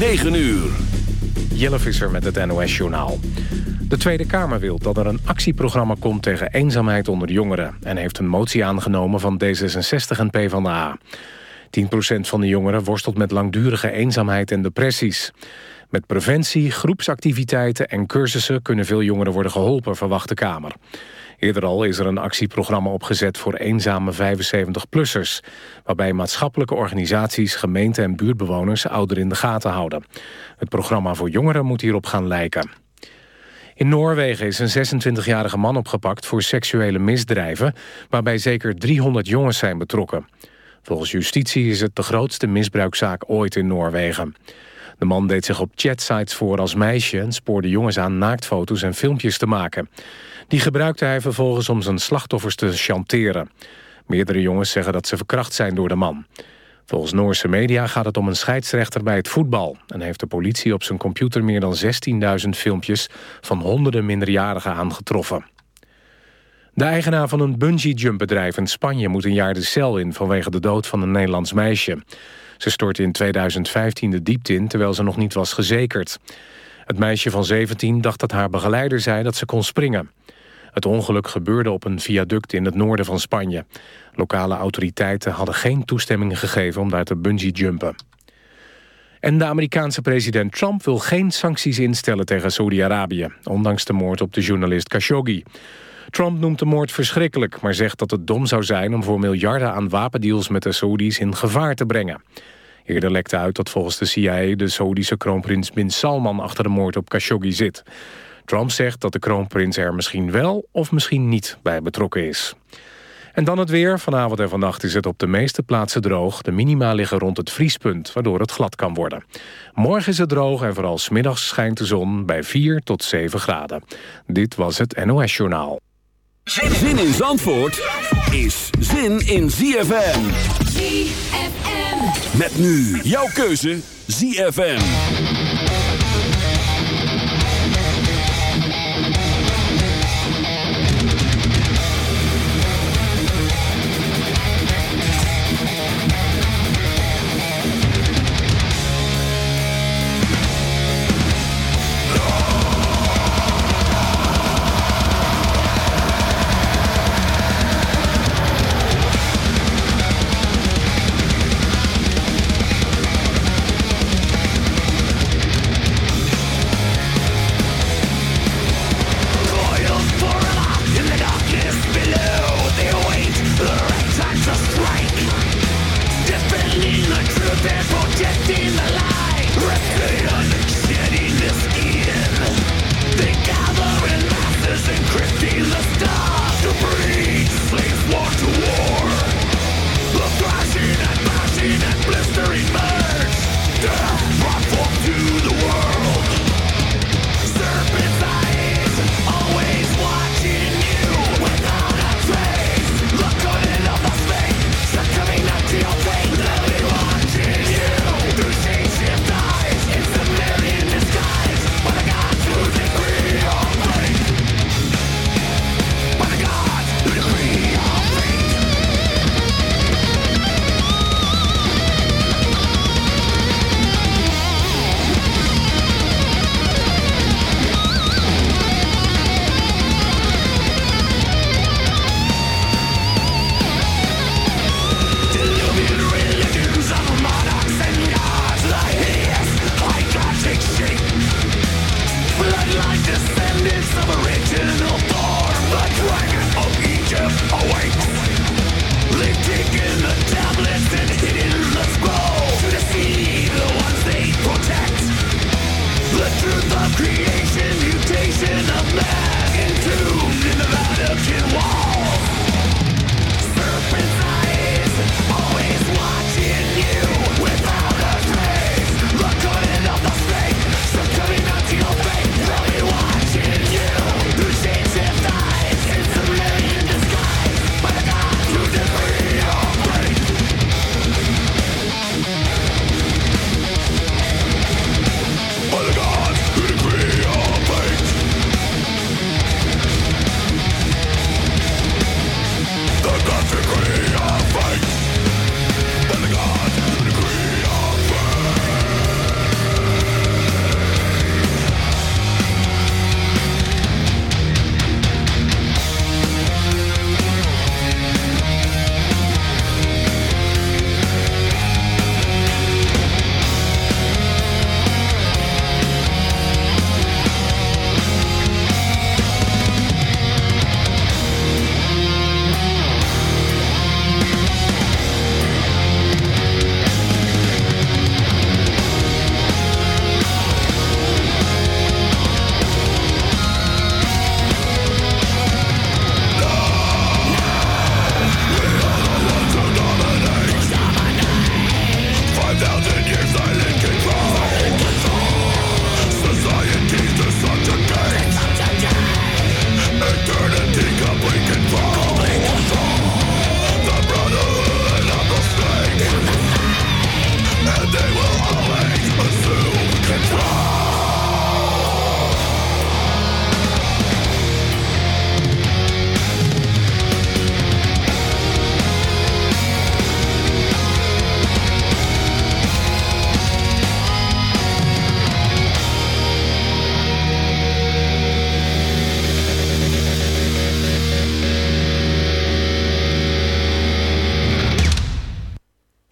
9 uur. Jelle Visser met het NOS-journaal. De Tweede Kamer wil dat er een actieprogramma komt tegen eenzaamheid onder jongeren... en heeft een motie aangenomen van D66 en PvdA. 10% van de jongeren worstelt met langdurige eenzaamheid en depressies. Met preventie, groepsactiviteiten en cursussen... kunnen veel jongeren worden geholpen, verwacht de Kamer. Eerder al is er een actieprogramma opgezet voor eenzame 75-plussers... waarbij maatschappelijke organisaties, gemeenten en buurtbewoners ouderen in de gaten houden. Het programma voor jongeren moet hierop gaan lijken. In Noorwegen is een 26-jarige man opgepakt voor seksuele misdrijven... waarbij zeker 300 jongens zijn betrokken. Volgens justitie is het de grootste misbruikzaak ooit in Noorwegen. De man deed zich op chatsites voor als meisje... en spoorde jongens aan naaktfoto's en filmpjes te maken. Die gebruikte hij vervolgens om zijn slachtoffers te chanteren. Meerdere jongens zeggen dat ze verkracht zijn door de man. Volgens Noorse media gaat het om een scheidsrechter bij het voetbal... en heeft de politie op zijn computer meer dan 16.000 filmpjes... van honderden minderjarigen aangetroffen. De eigenaar van een bungee-jumpbedrijf in Spanje moet een jaar de cel in... vanwege de dood van een Nederlands meisje. Ze stortte in 2015 de diepte in, terwijl ze nog niet was gezekerd. Het meisje van 17 dacht dat haar begeleider zei dat ze kon springen. Het ongeluk gebeurde op een viaduct in het noorden van Spanje. Lokale autoriteiten hadden geen toestemming gegeven om daar te bungee-jumpen. En de Amerikaanse president Trump wil geen sancties instellen tegen Saudi-Arabië... ondanks de moord op de journalist Khashoggi. Trump noemt de moord verschrikkelijk... maar zegt dat het dom zou zijn om voor miljarden aan wapendeals... met de Saudis in gevaar te brengen. Eerder lekte uit dat volgens de CIA de Saudische kroonprins Bin Salman... achter de moord op Khashoggi zit. Trump zegt dat de kroonprins er misschien wel of misschien niet bij betrokken is. En dan het weer. Vanavond en vannacht is het op de meeste plaatsen droog. De minima liggen rond het vriespunt, waardoor het glad kan worden. Morgen is het droog en vooral smiddags schijnt de zon bij 4 tot 7 graden. Dit was het NOS Journaal. Zin in Zandvoort is zin in ZFM. ZFM. Met nu jouw keuze ZFM.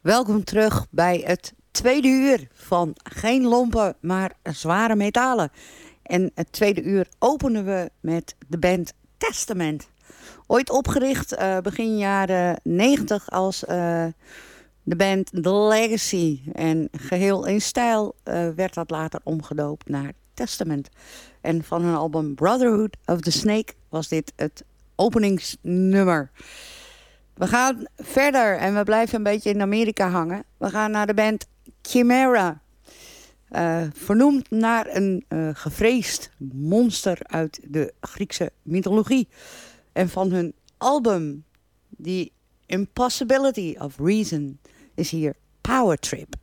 Welkom terug bij het tweede uur van geen lompen, maar zware metalen. En het tweede uur openen we met de band Testament. Ooit opgericht uh, begin jaren 90 als uh, de band The Legacy. En geheel in stijl uh, werd dat later omgedoopt naar Testament. En van hun album Brotherhood of the Snake was dit het openingsnummer. We gaan verder en we blijven een beetje in Amerika hangen. We gaan naar de band Chimera. Uh, vernoemd naar een uh, gevreesd monster uit de Griekse mythologie. En van hun album, The Impossibility of Reason, is hier Power Trip.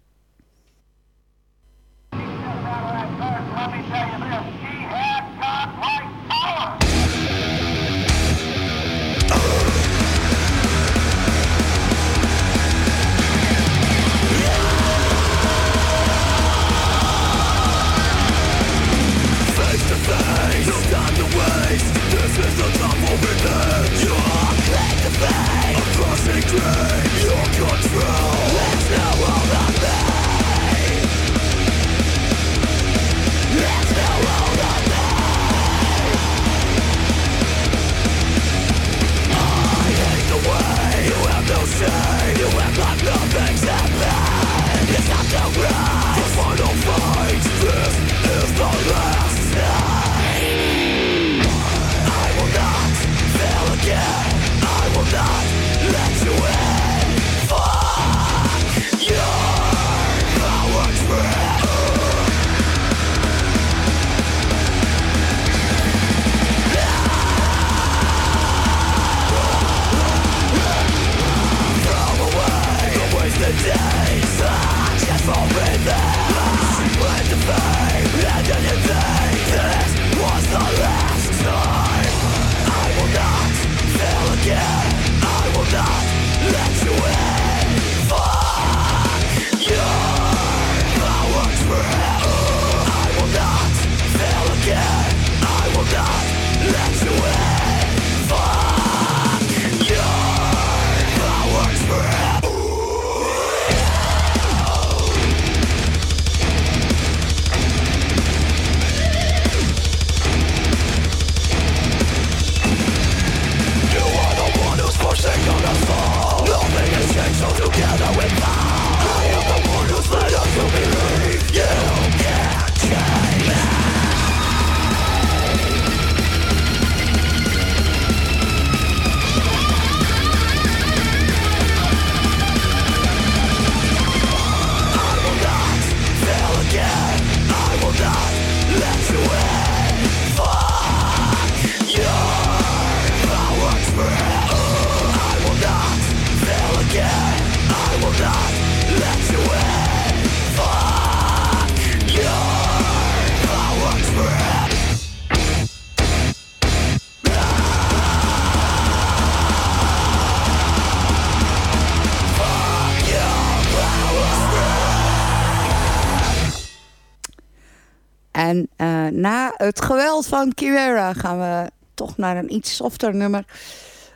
Het geweld van Kiwera gaan we toch naar een iets softer nummer.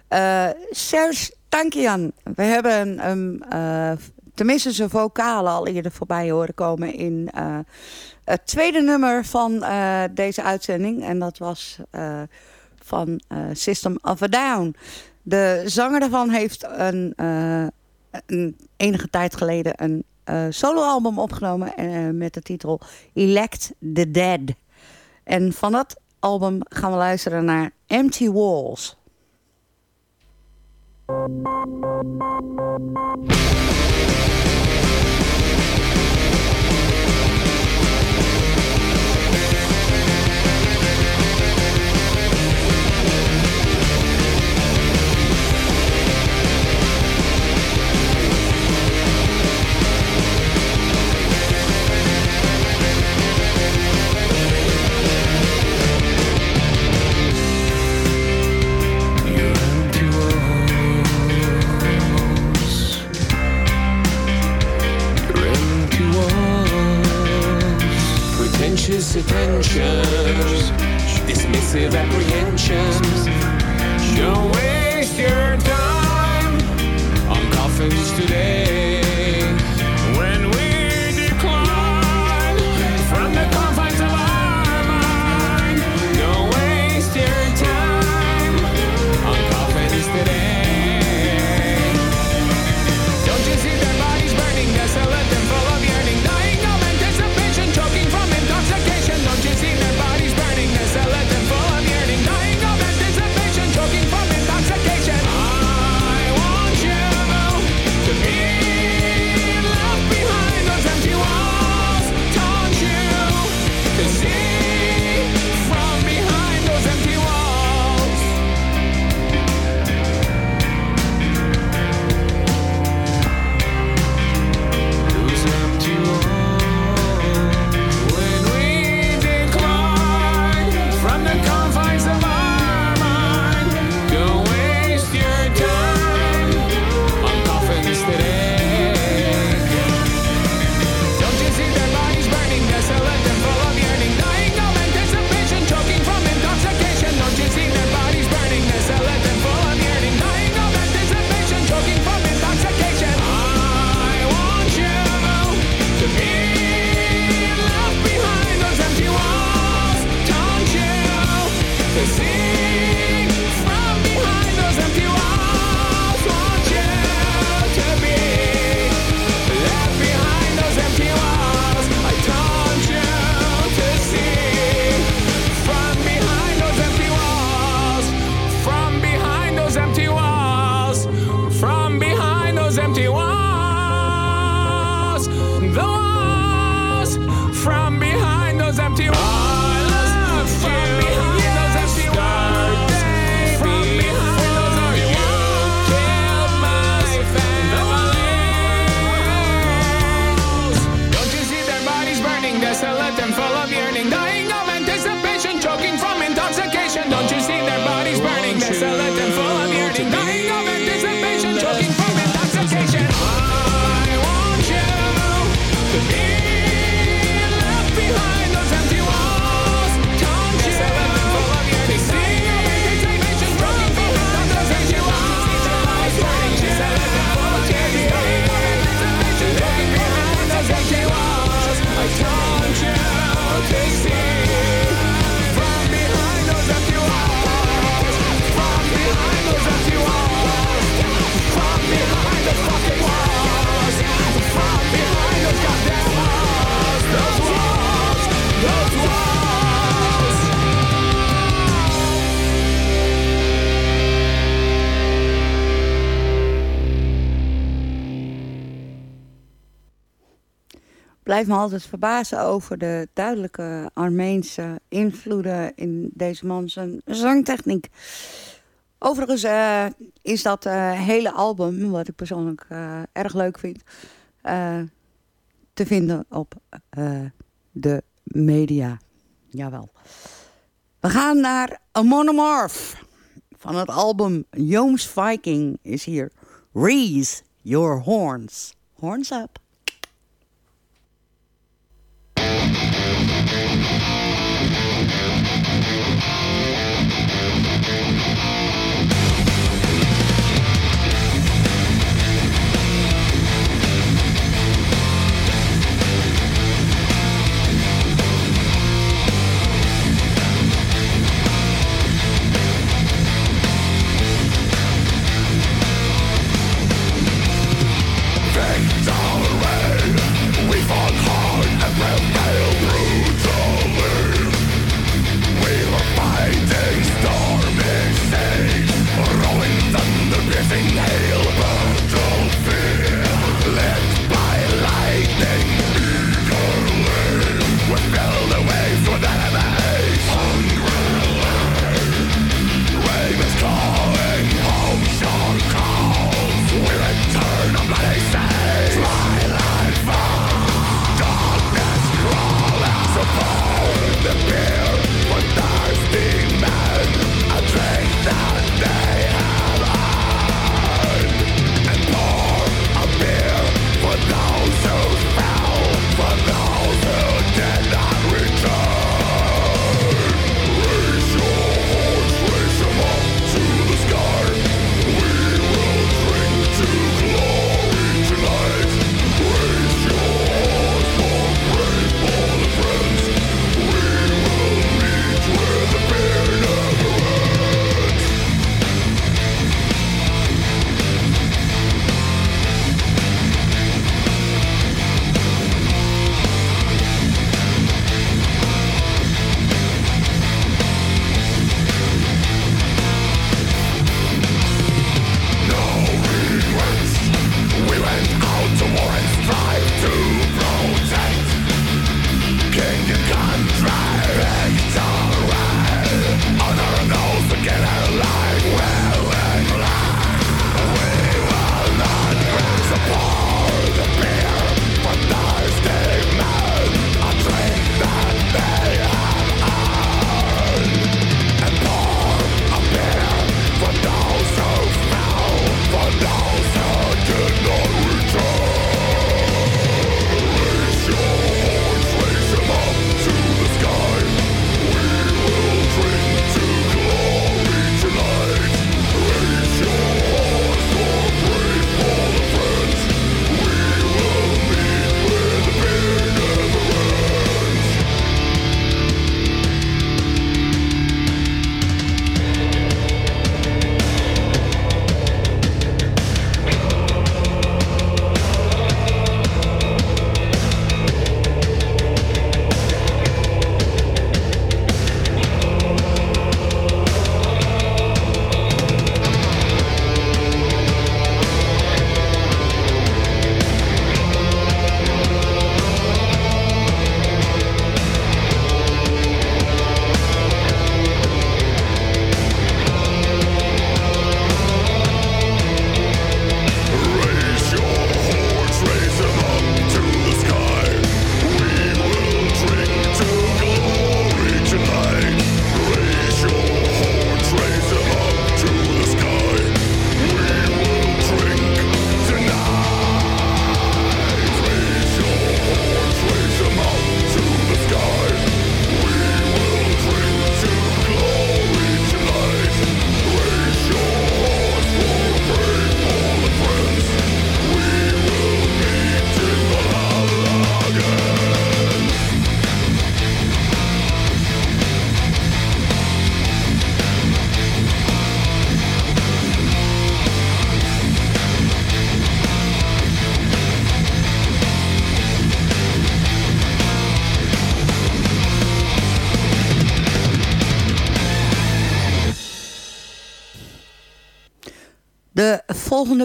Uh, Serge Tankian. We hebben hem, uh, tenminste zijn vocalen al eerder voorbij horen komen... in het tweede nummer van deze uitzending. En dat was van System of a Down. De zanger daarvan heeft een, een enige tijd geleden een soloalbum opgenomen met de titel Elect the Dead. En van dat album gaan we luisteren naar Empty Walls. Pretentious attentions, dismissive apprehensions. Don't waste your time on coffins today. Blijf me altijd verbazen over de duidelijke Armeense invloeden in deze man zijn zangtechniek. Overigens eh, is dat eh, hele album, wat ik persoonlijk eh, erg leuk vind, te vinden op de media. Jawel. We gaan naar A Monomorph. Van het album Jooms Viking is hier. Raise your horns. Horns up.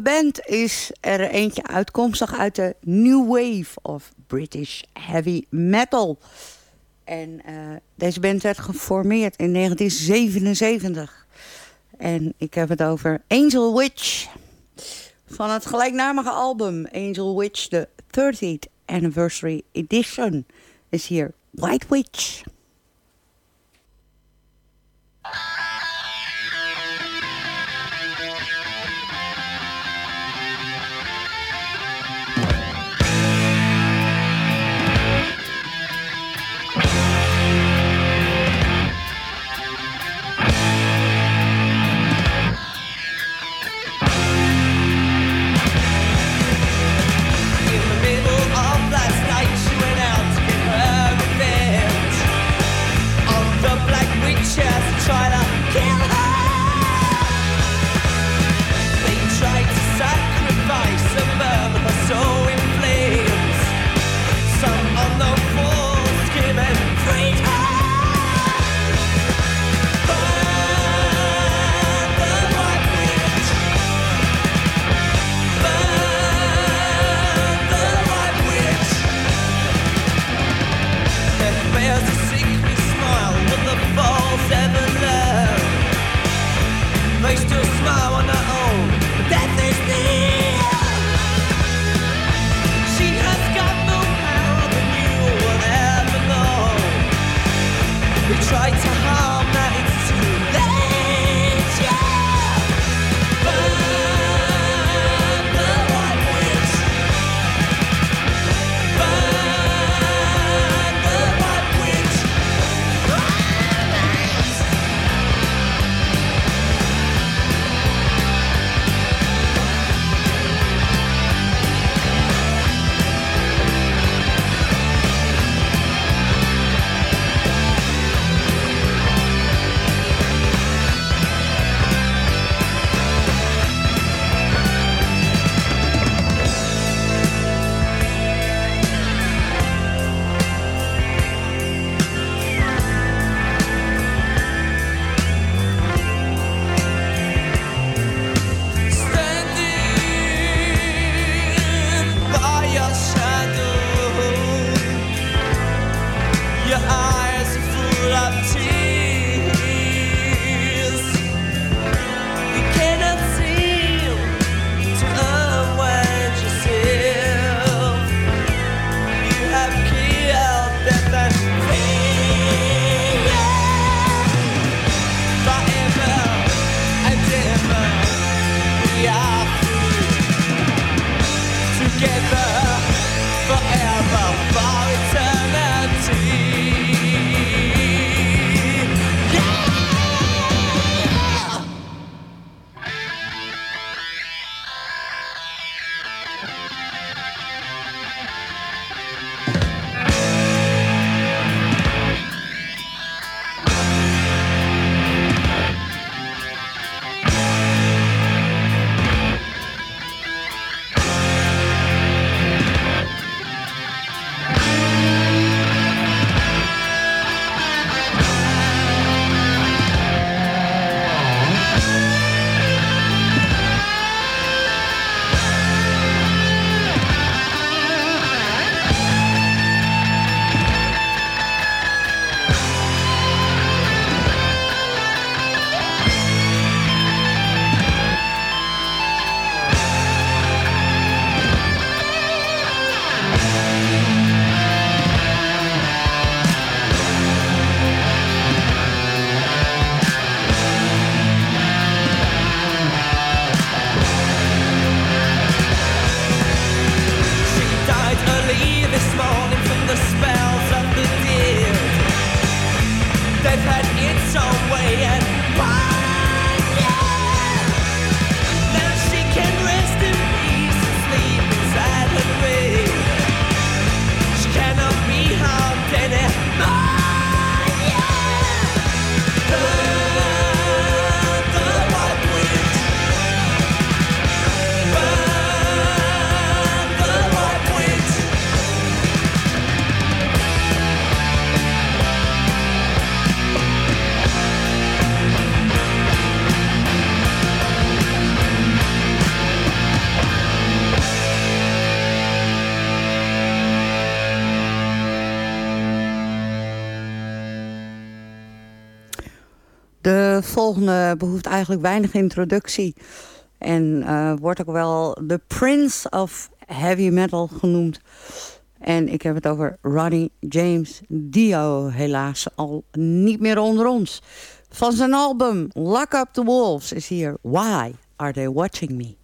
Band is er eentje uitkomstig uit de New Wave of British Heavy Metal. En uh, deze band werd geformeerd in 1977. En ik heb het over Angel Witch. Van het gelijknamige album Angel Witch, de 30th Anniversary Edition, is hier White Witch. Volgende behoeft eigenlijk weinig introductie. En uh, wordt ook wel de Prince of Heavy Metal genoemd. En ik heb het over Ronnie James Dio, helaas al niet meer onder ons. Van zijn album Lock Up the Wolves is hier Why Are They Watching Me?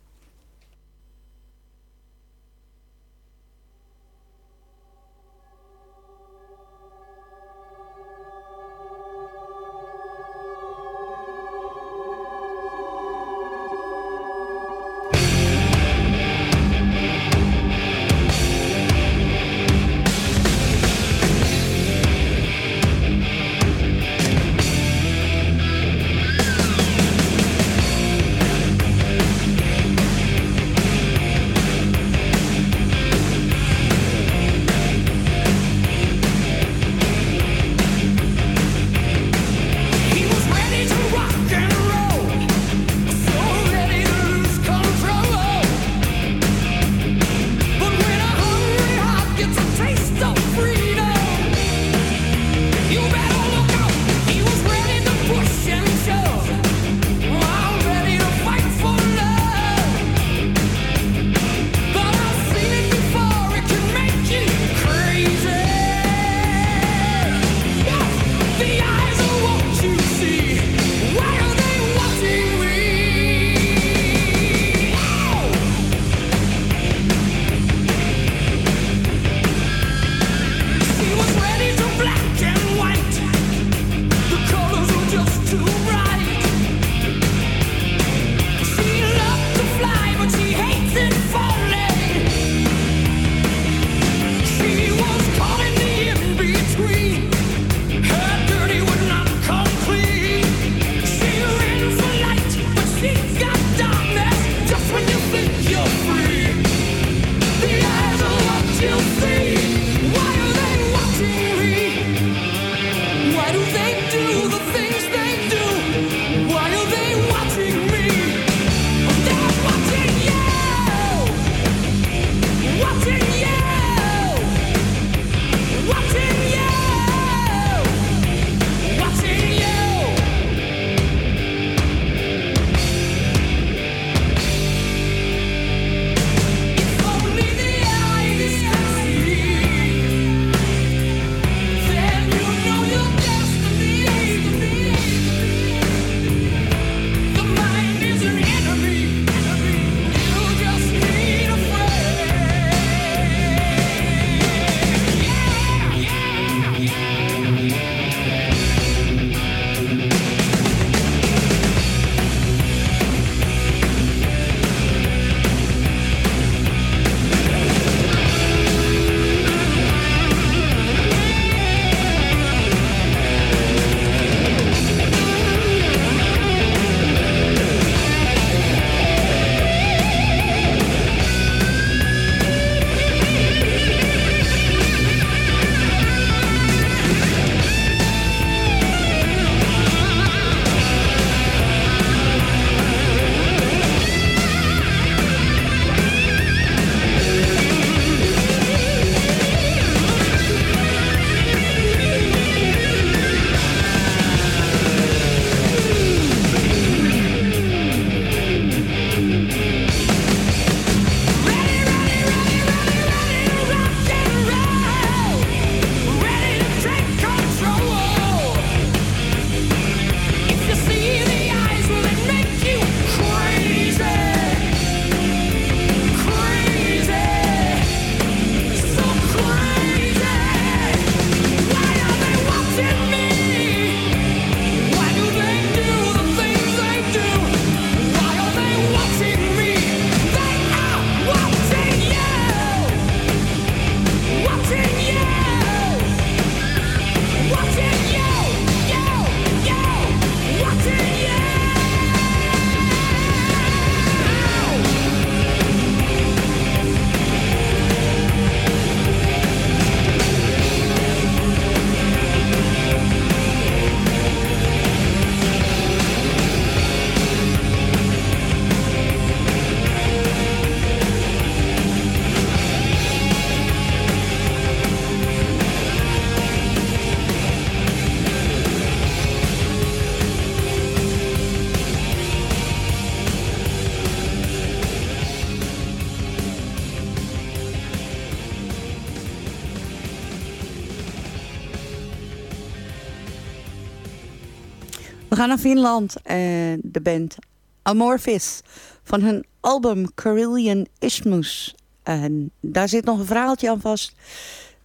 Gaan naar Finland. En de band Amorphis van hun album Carillion Isthmus. En daar zit nog een verhaaltje aan vast.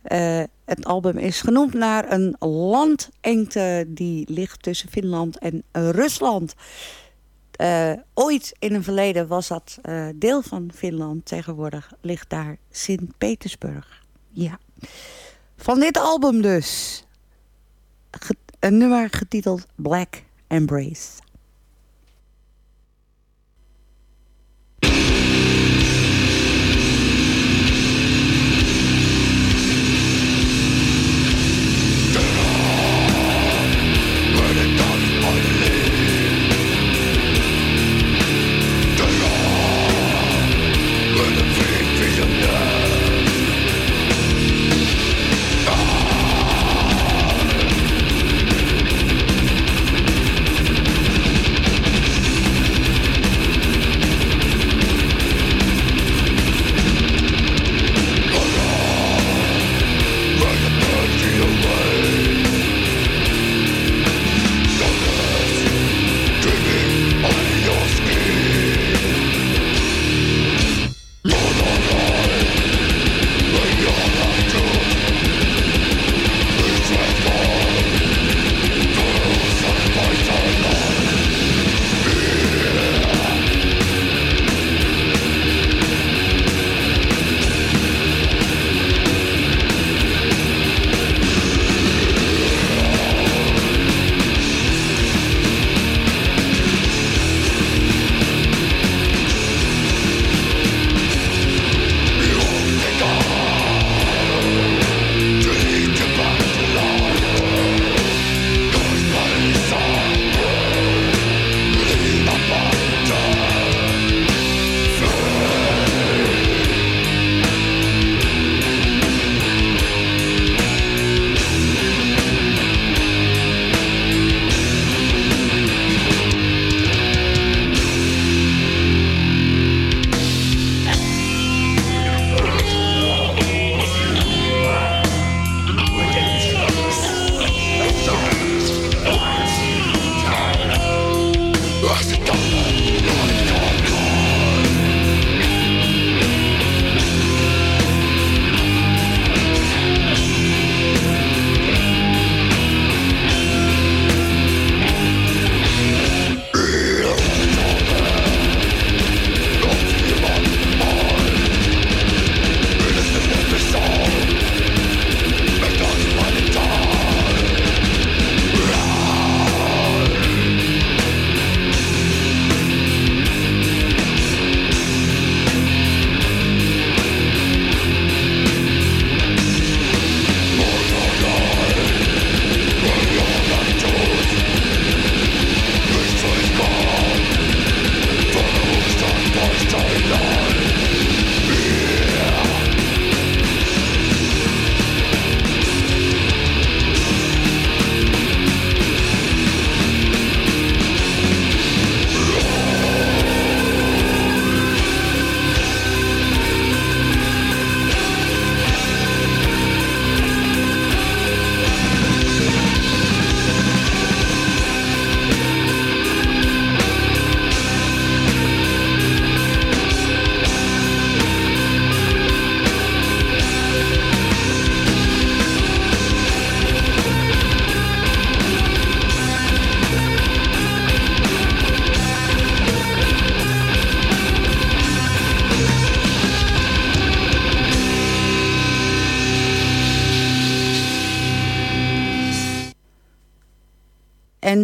Uh, het album is genoemd naar een landengte die ligt tussen Finland en Rusland. Uh, ooit in een verleden was dat deel van Finland. Tegenwoordig ligt daar Sint-Petersburg. Ja. Van dit album dus. Een nummer getiteld Black Embrace.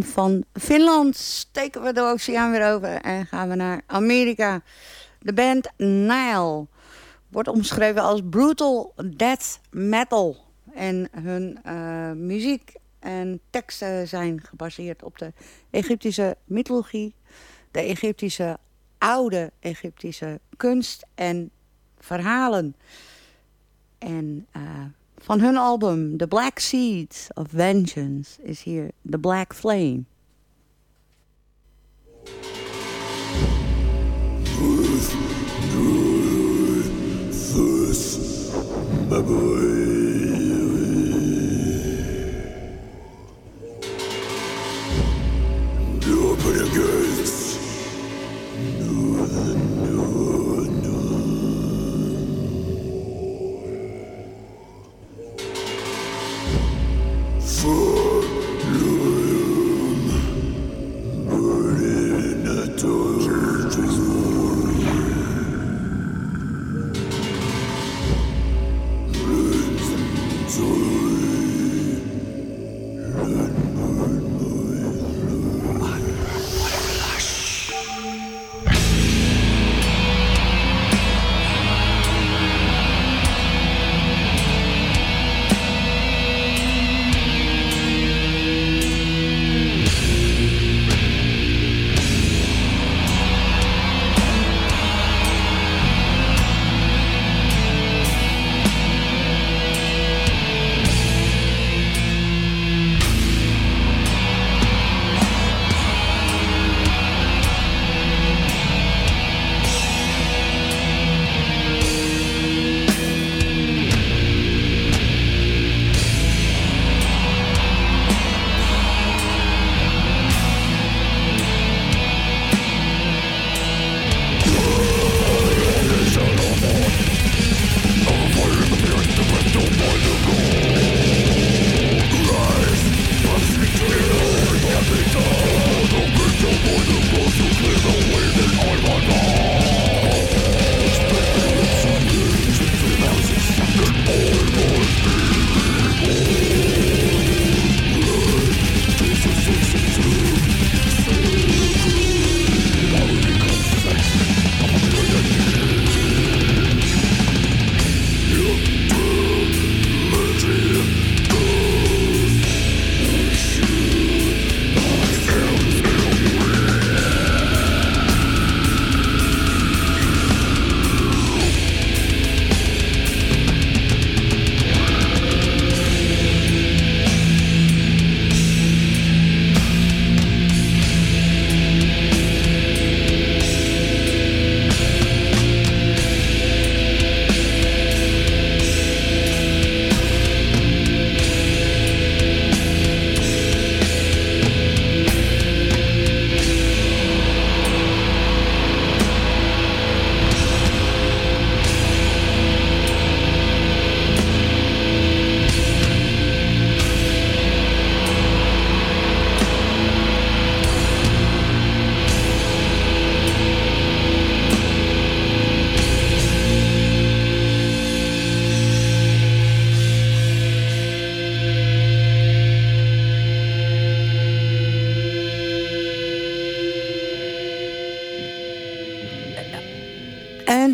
Van Finland steken we de oceaan weer over en gaan we naar Amerika. De band Nile wordt omschreven als brutal death metal. En hun uh, muziek en teksten zijn gebaseerd op de Egyptische mythologie, de Egyptische oude Egyptische kunst en verhalen. En uh, Van hun album The Black Seeds of Vengeance is hier The Black Flame. Open against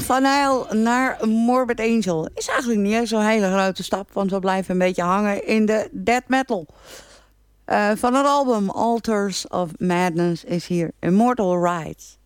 Van Nijl naar Morbid Angel. Is eigenlijk niet zo'n hele grote stap, want we blijven een beetje hangen in de death metal. Uh, van het album Altars of Madness is hier Immortal Rights.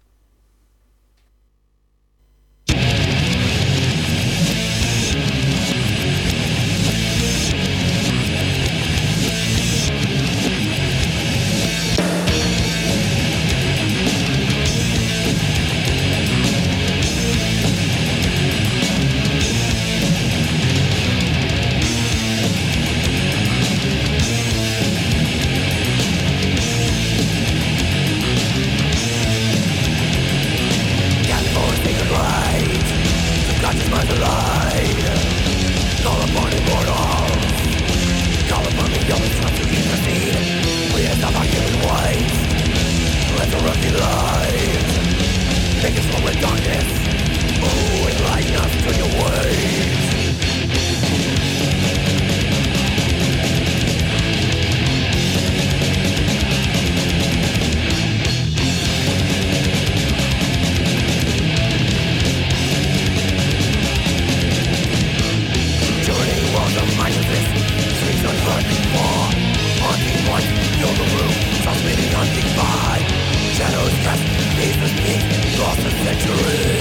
victory.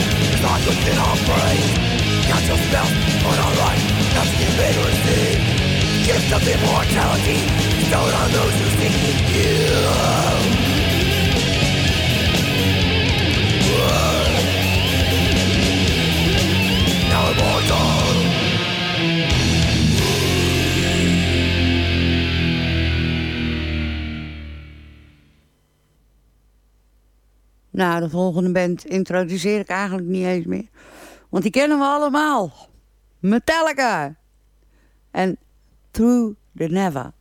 not within our brains Not just spell on our life, not illiteracy. Gifts of immortality bestowed on those who seek you. Nou, de volgende band introduceer ik eigenlijk niet eens meer. Want die kennen we allemaal. Metallica. En Through the Never.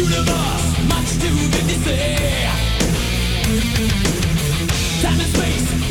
universe, much too big to see. Time and space.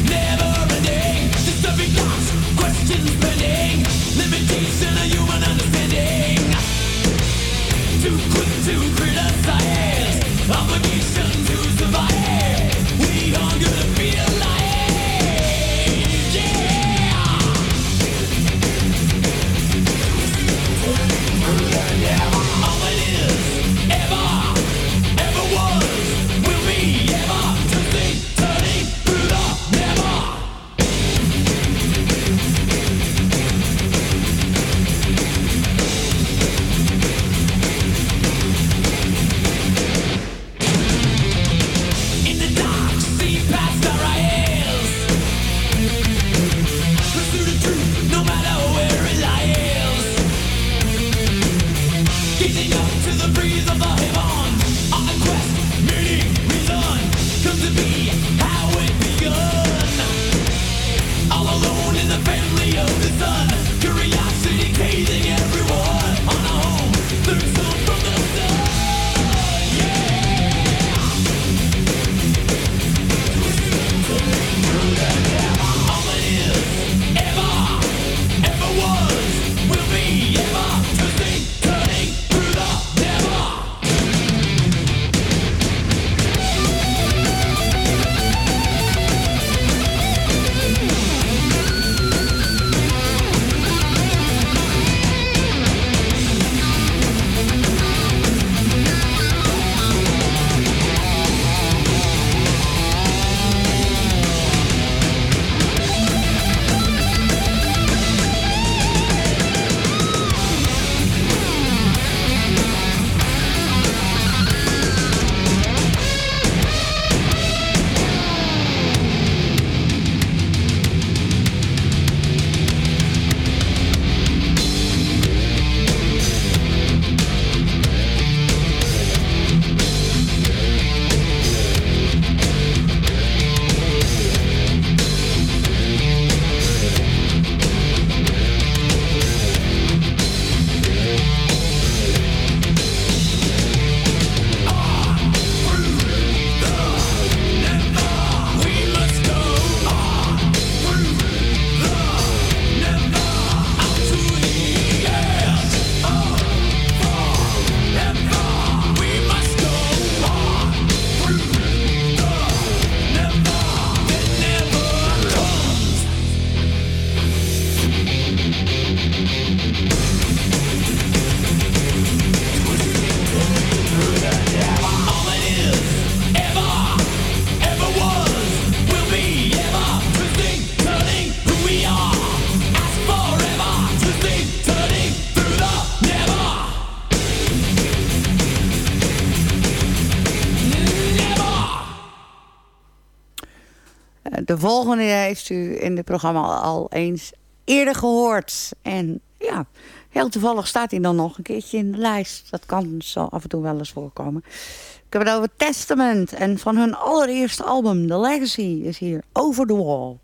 De volgende heeft u in het programma al eens eerder gehoord. En ja, heel toevallig staat hij dan nog een keertje in de lijst. Dat kan zo af en toe wel eens voorkomen. Ik heb het over Testament. En van hun allereerste album, The Legacy, is hier Over the Wall.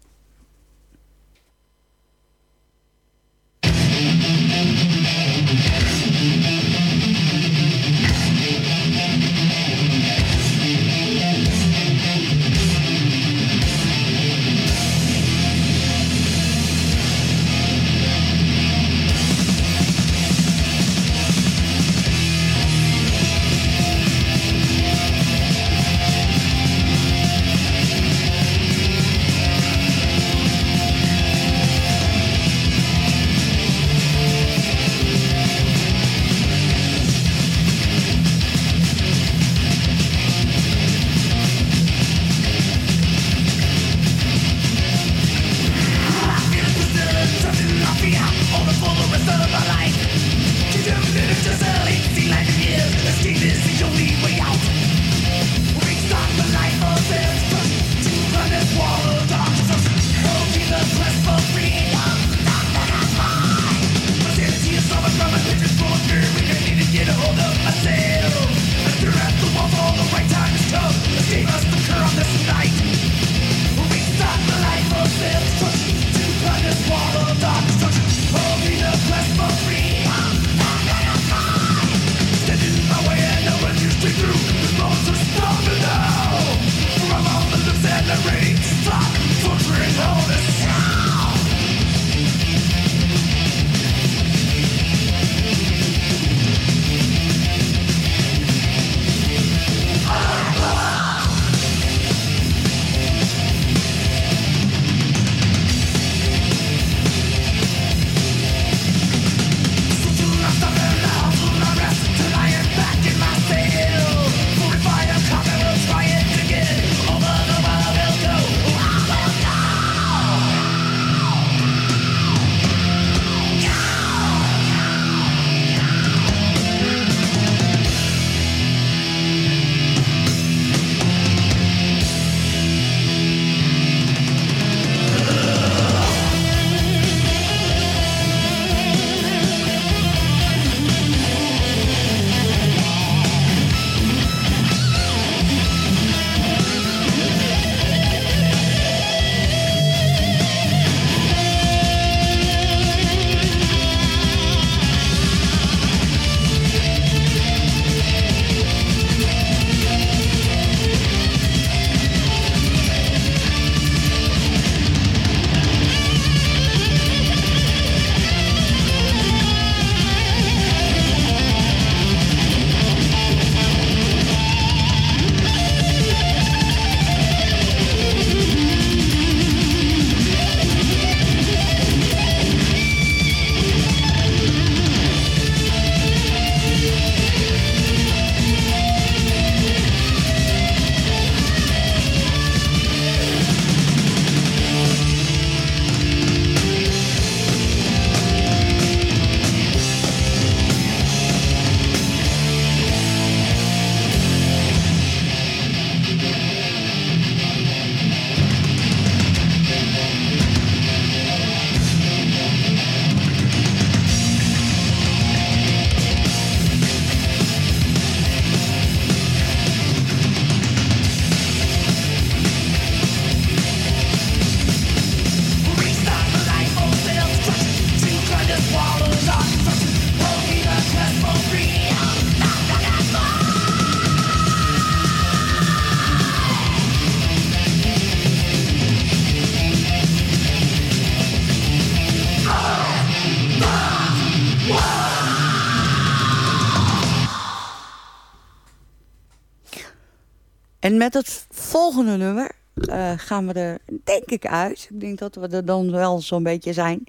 En met het volgende nummer uh, gaan we er, denk ik, uit. Ik denk dat we er dan wel zo'n beetje zijn.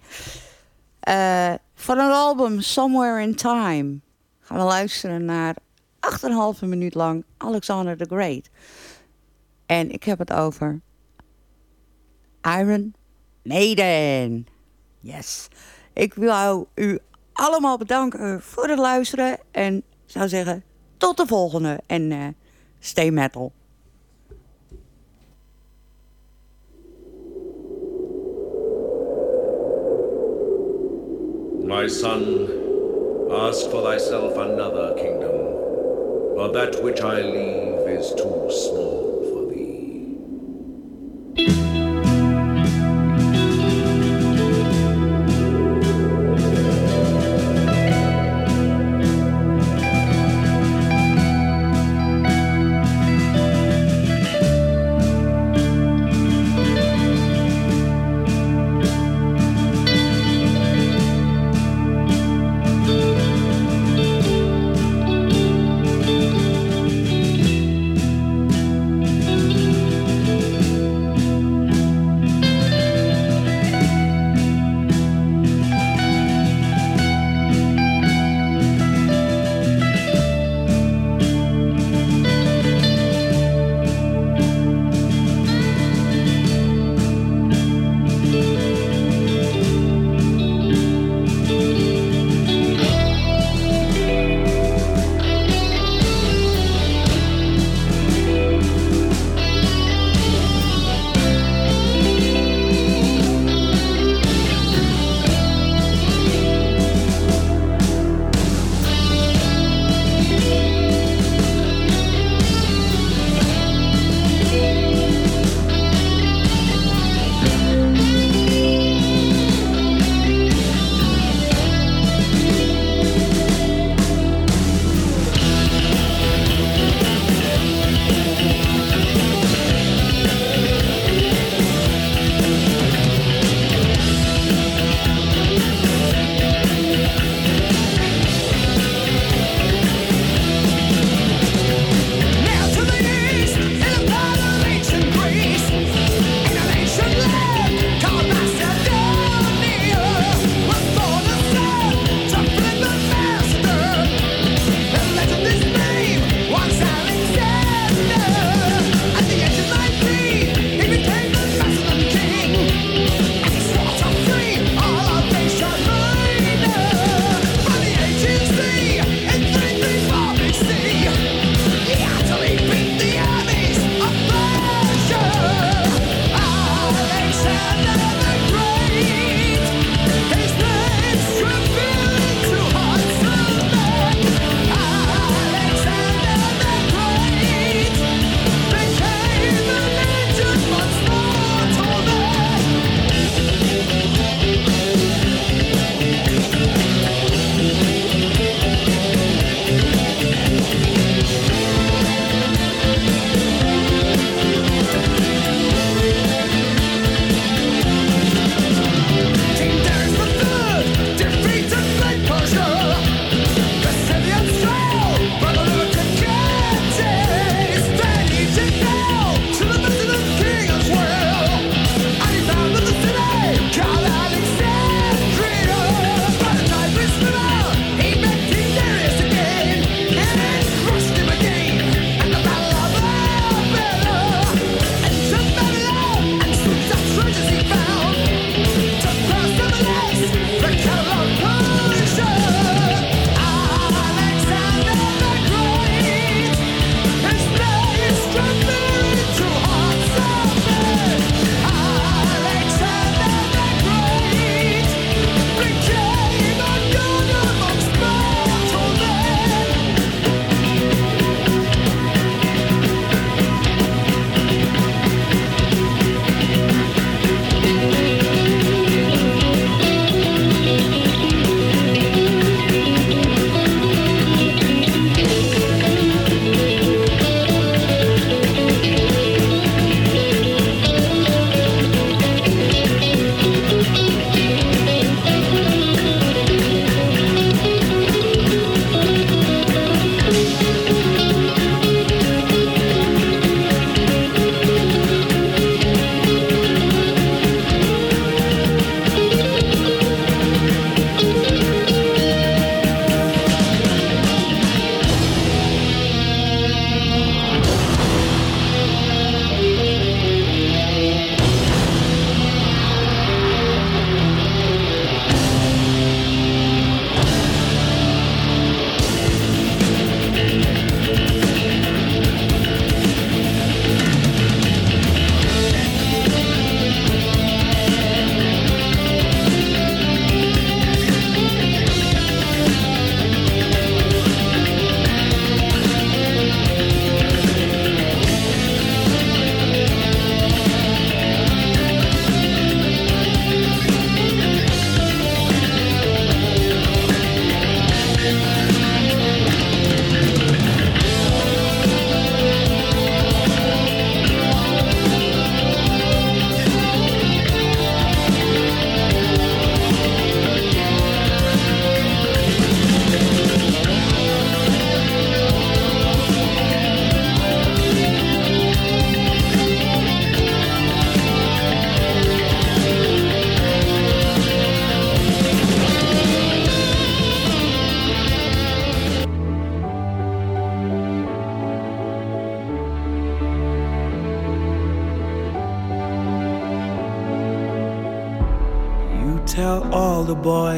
Uh, van het album Somewhere in Time gaan we luisteren naar 8,5 minuut lang Alexander the Great. En ik heb het over Iron Maiden. Yes. Ik wil u allemaal bedanken voor het luisteren. En zou zeggen, tot de volgende. En uh, stay metal. My son, ask for thyself another kingdom, for that which I leave is too small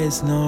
is no